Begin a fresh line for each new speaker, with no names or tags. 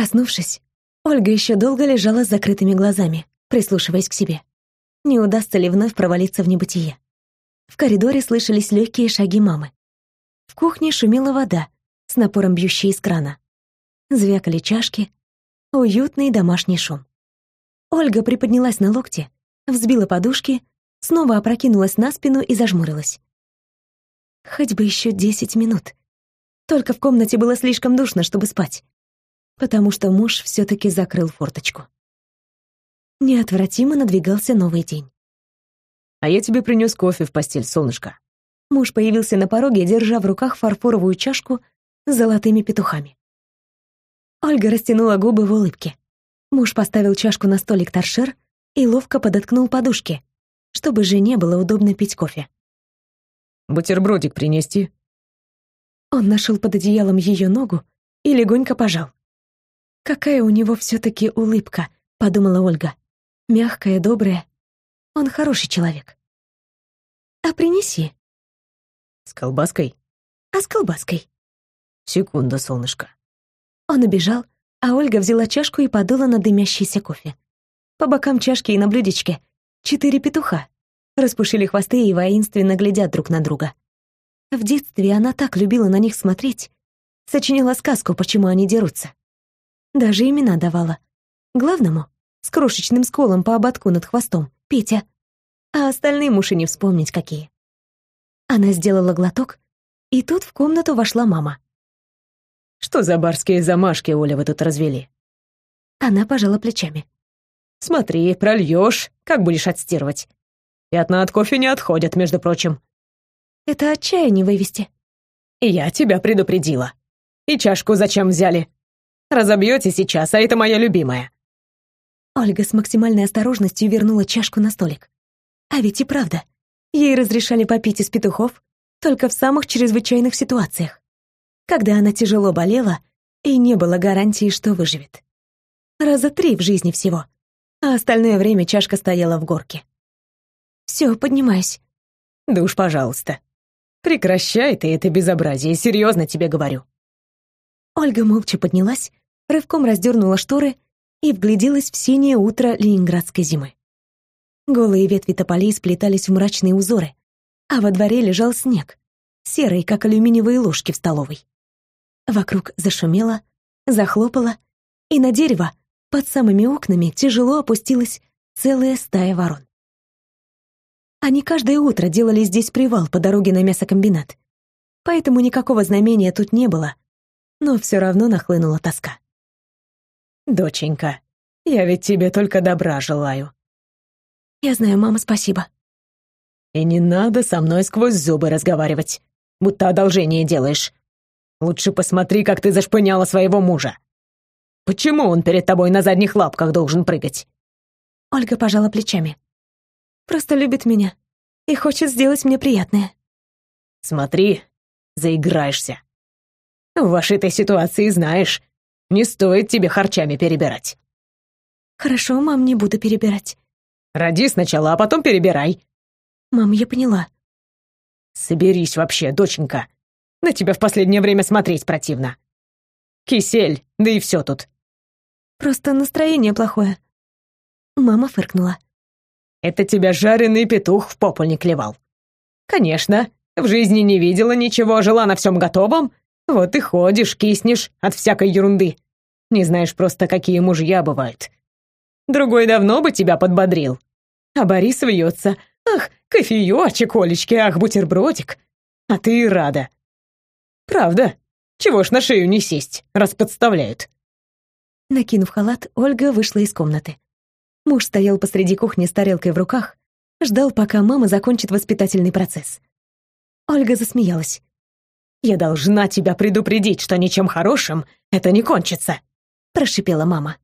Проснувшись, Ольга еще долго лежала с закрытыми глазами, прислушиваясь к себе. Не удастся ли вновь провалиться в небытие? В коридоре слышались легкие шаги мамы. В кухне шумела вода, с напором бьющей из крана. Звякали чашки, уютный домашний шум. Ольга приподнялась на локте, взбила подушки, снова опрокинулась на спину и зажмурилась. Хоть бы еще десять минут. Только в комнате было слишком душно, чтобы спать потому что муж все-таки закрыл форточку. Неотвратимо надвигался новый день.
«А я тебе принес кофе в постель, солнышко».
Муж появился на пороге, держа в руках фарфоровую чашку с золотыми петухами. Ольга растянула губы в улыбке. Муж поставил чашку на столик торшер и ловко подоткнул подушки, чтобы жене было удобно пить кофе.
«Бутербродик принести?»
Он нашел под одеялом ее ногу и легонько пожал. Какая у него все-таки улыбка, подумала Ольга. Мягкая, добрая. Он хороший человек. А принеси.
С колбаской?
А с колбаской?
Секунда, солнышко.
Он убежал, а Ольга взяла чашку и подула на дымящийся кофе. По бокам чашки и на блюдечке четыре петуха. Распушили хвосты и воинственно глядят друг на друга. В детстве она так любила на них смотреть. Сочинила сказку, почему они дерутся. Даже имена давала. Главному, с крошечным сколом по ободку над хвостом, Петя. А остальным уж и не вспомнить какие. Она сделала глоток, и тут в комнату вошла мама.
«Что за барские замашки, Оля, вы тут развели?»
Она пожала плечами.
«Смотри, прольешь, как будешь отстирывать. Пятна от кофе не отходят, между прочим».
«Это от чая не вывести».
«Я тебя предупредила. И чашку зачем взяли? Разобьете сейчас, а это моя любимая».
Ольга с максимальной осторожностью вернула чашку на столик. А ведь и правда, ей разрешали попить из петухов только в самых чрезвычайных ситуациях. Когда она тяжело болела, и не было гарантии, что выживет. Раза три в жизни всего, а остальное время чашка стояла в горке. «Все, поднимаюсь».
«Да уж, пожалуйста. Прекращай ты это безобразие, серьезно тебе говорю».
Ольга молча поднялась, рывком раздернула шторы и вгляделась в синее утро ленинградской зимы. Голые ветви тополей сплетались в мрачные узоры, а во дворе лежал снег, серый, как алюминиевые ложки в столовой. Вокруг зашумело, захлопало, и на дерево под самыми окнами тяжело опустилась целая стая ворон. Они каждое утро делали здесь привал по дороге на мясокомбинат, поэтому никакого знамения тут не было, но все равно нахлынула тоска.
«Доченька, я ведь тебе только добра желаю».
«Я знаю, мама, спасибо».
«И не надо со мной сквозь зубы разговаривать, будто одолжение делаешь. Лучше посмотри, как ты зашпыняла своего мужа. Почему он перед тобой на задних лапках должен прыгать?»
Ольга пожала плечами. «Просто любит меня и хочет сделать мне приятное».
«Смотри, заиграешься. В вашей этой ситуации знаешь, не стоит тебе харчами перебирать.
Хорошо, мам, не буду перебирать.
Роди сначала, а потом перебирай.
Мам, я поняла.
Соберись вообще, доченька. На тебя в последнее время смотреть противно. Кисель, да и все тут.
Просто настроение плохое. Мама фыркнула.
Это тебя жареный петух в попу не клевал. Конечно, в жизни не видела ничего, жила на всем готовом, вот и ходишь, киснешь от всякой ерунды. Не знаешь просто, какие мужья бывают. Другой давно бы тебя подбодрил. А Борис вьется. Ах, кофеечек, Олечки, ах, бутербродик. А ты и рада. Правда? Чего ж на шею не сесть, раз подставляют?
Накинув халат, Ольга вышла из комнаты. Муж стоял посреди кухни с тарелкой в руках, ждал, пока мама закончит воспитательный процесс. Ольга засмеялась.
«Я должна тебя предупредить, что ничем хорошим это не кончится», —
прошипела мама.